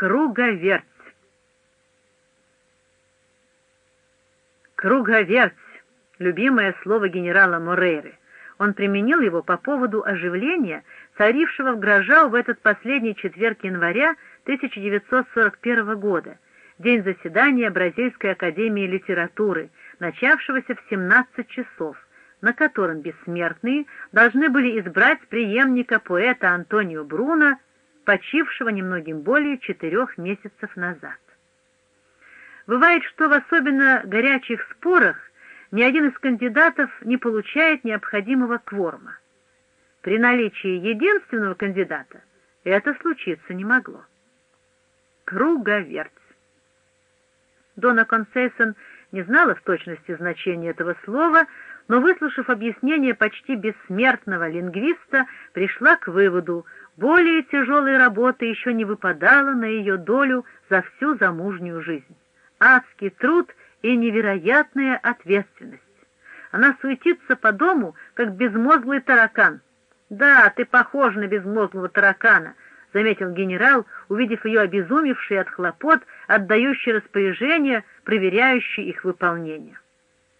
Круговерть. Круговерть — любимое слово генерала Морейры. Он применил его по поводу оживления, царившего в Грожау в этот последний четверг января 1941 года, день заседания Бразильской академии литературы, начавшегося в 17 часов, на котором бессмертные должны были избрать преемника поэта Антонио Бруно, почившего немногим более четырех месяцев назад. Бывает, что в особенно горячих спорах ни один из кандидатов не получает необходимого кворума. При наличии единственного кандидата это случиться не могло. Круговерть. Дона Консейсон не знала в точности значения этого слова, но, выслушав объяснение почти бессмертного лингвиста, пришла к выводу, более тяжелой работы еще не выпадала на ее долю за всю замужнюю жизнь. Адский труд и невероятная ответственность. Она суетится по дому, как безмозглый таракан. «Да, ты похож на безмозглого таракана», — заметил генерал, увидев ее обезумевший от хлопот, отдающий распоряжения, проверяющий их выполнение.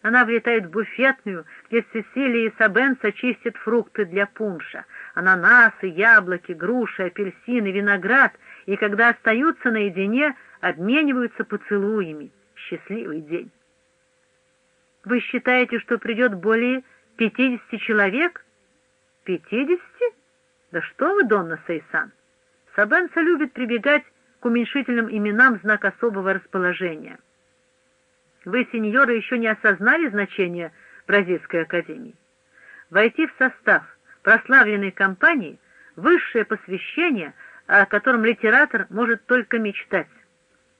Она влетает в буфетную, где Сесилия и Сабенца чистят фрукты для пунша, ананасы, яблоки, груши, апельсины, виноград, и когда остаются наедине, обмениваются поцелуями. Счастливый день. Вы считаете, что придет более пятидесяти человек? Пятидесяти? Да что вы, Донна Сейсан! Сабенца любит прибегать к уменьшительным именам знак особого расположения. Вы, сеньоры, еще не осознали значение Бразильской академии? Войти в состав прославленной компании — высшее посвящение, о котором литератор может только мечтать.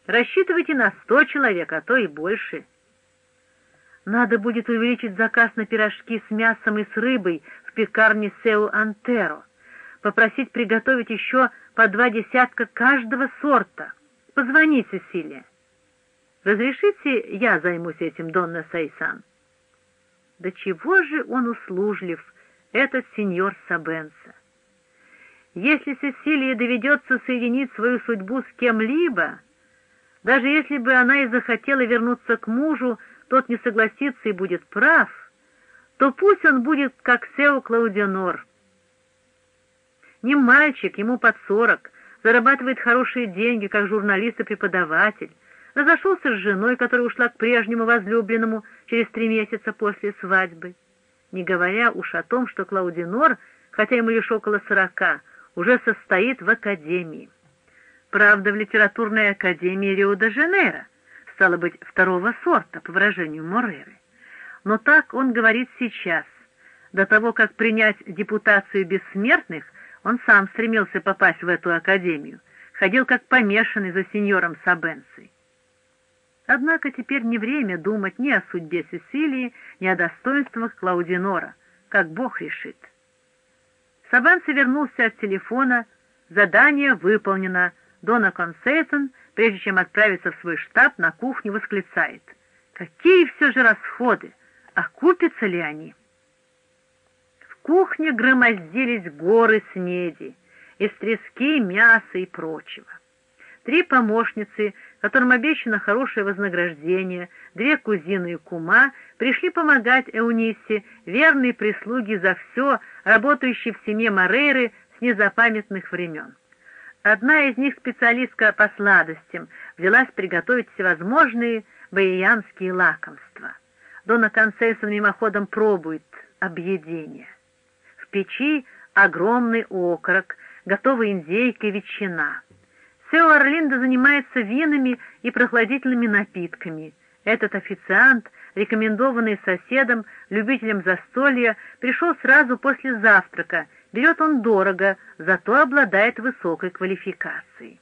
Рассчитывайте на сто человек, а то и больше. Надо будет увеличить заказ на пирожки с мясом и с рыбой в пекарне Сеу Антеро, попросить приготовить еще по два десятка каждого сорта. Позвони, Сесилия. Разрешите, я займусь этим, Донна Сайсан? Да чего же он услужлив, этот сеньор Сабенса? Если Сесилии доведется соединить свою судьбу с кем-либо, даже если бы она и захотела вернуться к мужу, тот не согласится и будет прав, то пусть он будет как Сео Клаудионор. Не мальчик, ему под сорок, зарабатывает хорошие деньги, как журналист и преподаватель, разошелся с женой, которая ушла к прежнему возлюбленному через три месяца после свадьбы. Не говоря уж о том, что Клаудинор, хотя ему лишь около сорока, уже состоит в академии. Правда, в литературной академии Рио-де-Жанейро, стало быть, второго сорта, по выражению Мореры. Но так он говорит сейчас. До того, как принять депутацию бессмертных, он сам стремился попасть в эту академию, ходил как помешанный за сеньором Сабенцей. Однако теперь не время думать ни о судьбе Сесилии, ни о достоинствах Клаудинора, как Бог решит. Сабенци вернулся от телефона, задание выполнено, Дона Консейтон, прежде чем отправиться в свой штаб, на кухню восклицает. Какие все же расходы! Окупятся ли они? В кухне громоздились горы снеди, из трески, мяса и прочего. Три помощницы, которым обещано хорошее вознаграждение, две кузины и кума, пришли помогать Эунисе, верной прислуги за все, работающей в семье Морейры с незапамятных времен. Одна из них, специалистка по сладостям, взялась приготовить всевозможные баиянские лакомства. Дона Консейсон мимоходом пробует объедение. В печи огромный окорок, готовая индейка и ветчина. Сео Орлинда занимается винами и прохладительными напитками. Этот официант, рекомендованный соседом, любителем застолья, пришел сразу после завтрака Берет он дорого, зато обладает высокой квалификацией.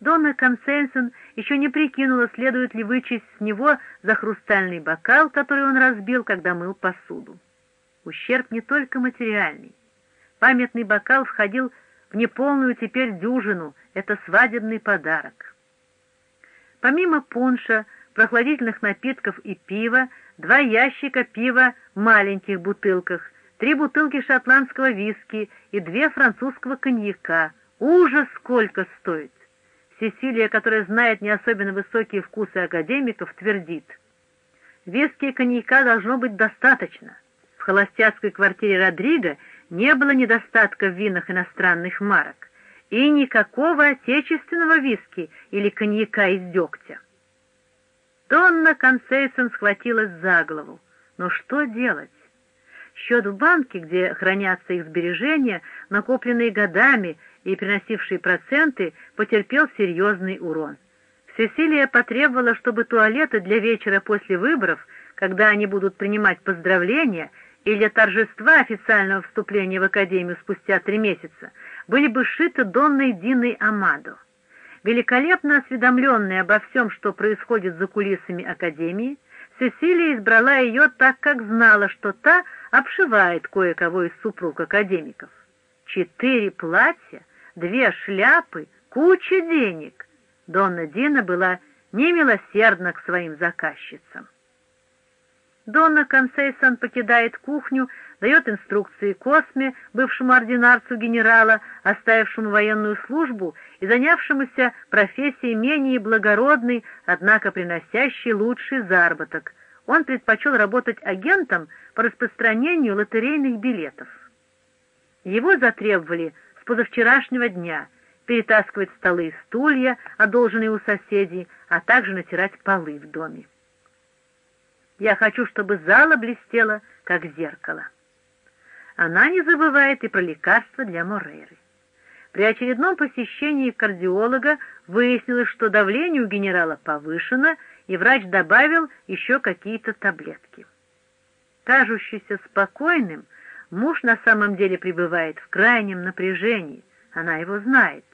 Донна Консенсен еще не прикинула, следует ли вычесть с него за хрустальный бокал, который он разбил, когда мыл посуду. Ущерб не только материальный. Памятный бокал входил в неполную теперь дюжину, это свадебный подарок. Помимо пунша, прохладительных напитков и пива, два ящика пива в маленьких бутылках, три бутылки шотландского виски и две французского коньяка. Ужас, сколько стоит! Сесилия, которая знает не особенно высокие вкусы академиков, твердит. Виски и коньяка должно быть достаточно. В холостяцкой квартире Родриго не было недостатка в винах иностранных марок и никакого отечественного виски или коньяка из дегтя. Донна Консейсон схватилась за голову. Но что делать? Счет в банке, где хранятся их сбережения, накопленные годами и приносившие проценты, потерпел серьезный урон. Сесилия потребовала, чтобы туалеты для вечера после выборов, когда они будут принимать поздравления, и для торжества официального вступления в Академию спустя три месяца, были бы сшиты Донной Диной Амадо. Великолепно осведомленная обо всем, что происходит за кулисами Академии, Сесилия избрала ее так, как знала, что та обшивает кое-кого из супруг академиков. Четыре платья, две шляпы, куча денег. Донна Дина была немилосердна к своим заказчицам. Донна Консейсон покидает кухню, дает инструкции Косме, бывшему ординарцу генерала, оставившему военную службу и занявшемуся профессией менее благородной, однако приносящей лучший заработок. Он предпочел работать агентом по распространению лотерейных билетов. Его затребовали с позавчерашнего дня перетаскивать столы и стулья, одолженные у соседей, а также натирать полы в доме. Я хочу, чтобы зала блестела, как зеркало. Она не забывает и про лекарства для Морейры. При очередном посещении кардиолога выяснилось, что давление у генерала повышено, и врач добавил еще какие-то таблетки. Кажущийся спокойным, муж на самом деле пребывает в крайнем напряжении, она его знает.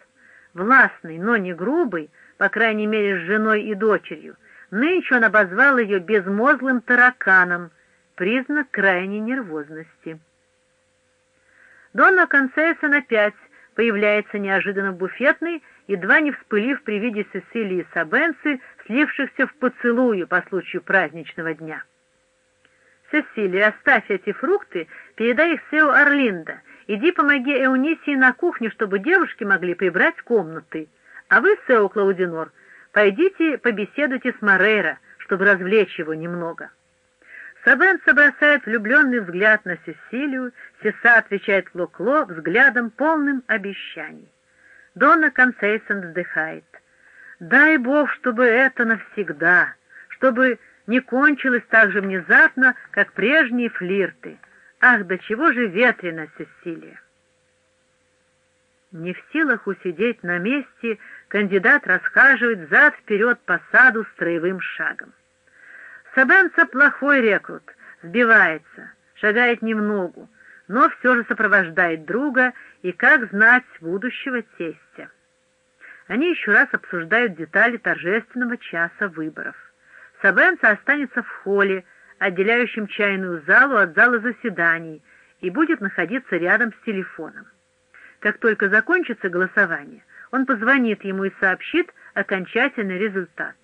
Властный, но не грубый, по крайней мере с женой и дочерью, нынче он обозвал ее безмозглым тараканом, признак крайней нервозности. Донна Консейсон опять появляется неожиданно в буфетной, едва не вспылив при виде Сесилии и Сабенцы, слившихся в поцелую по случаю праздничного дня. «Сесилия, оставь эти фрукты, передай их Сеу Орлинда. Иди помоги Эунисии на кухне, чтобы девушки могли прибрать комнаты. А вы, Сеу Клаудинор, пойдите побеседуйте с Морейро, чтобы развлечь его немного». Сабенца бросает влюбленный взгляд на Сесилию, Сеса отвечает Кло-Кло взглядом полным обещаний. Дона Консейсон вздыхает. «Дай Бог, чтобы это навсегда, чтобы не кончилось так же внезапно, как прежние флирты. Ах, до чего же ветрена Сесилия!» Не в силах усидеть на месте, кандидат расхаживает зад-вперед по саду строевым шагом. Сабенца плохой рекрут, сбивается, шагает немногу, но все же сопровождает друга и, как знать, будущего тестя. Они еще раз обсуждают детали торжественного часа выборов. Сабенца останется в холле, отделяющем чайную залу от зала заседаний, и будет находиться рядом с телефоном. Как только закончится голосование, он позвонит ему и сообщит окончательный результат.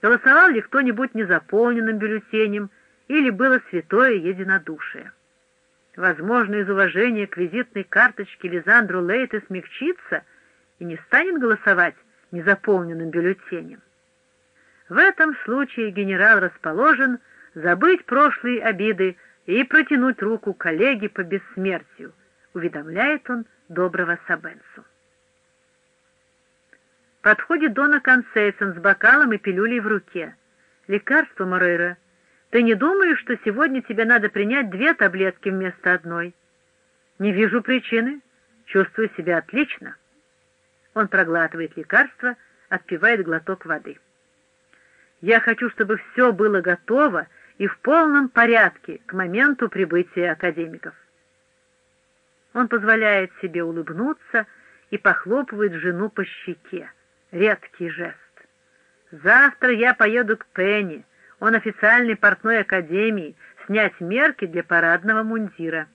Голосовал ли кто-нибудь незаполненным бюллетенем, или было святое единодушие? Возможно, из уважения к визитной карточке Лизандру Лейте смягчится и не станет голосовать незаполненным бюллетенем. В этом случае генерал расположен забыть прошлые обиды и протянуть руку коллеге по бессмертию, уведомляет он доброго Сабенсу. Подходит Дона Консейсон с бокалом и пилюлей в руке. «Лекарство, Морейра. Ты не думаешь, что сегодня тебе надо принять две таблетки вместо одной?» «Не вижу причины. Чувствую себя отлично». Он проглатывает лекарство, отпивает глоток воды. «Я хочу, чтобы все было готово и в полном порядке к моменту прибытия академиков». Он позволяет себе улыбнуться и похлопывает жену по щеке редкий жест. Завтра я поеду к Пенни, он официальный портной академии, снять мерки для парадного мундира.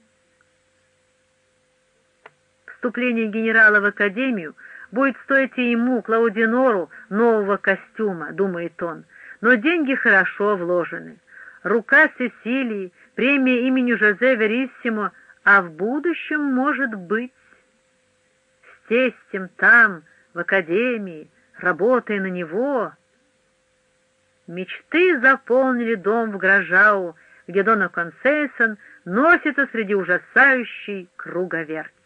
Вступление генерала в академию будет стоить и ему, Клаудинору, нового костюма, думает он, но деньги хорошо вложены. Рука Сесилии, премия имени Жозе Вериссимо, а в будущем, может быть, с тестем там, в академии, работая на него. Мечты заполнили дом в Грожау, где Дона Консейсон носится среди ужасающей круговерти.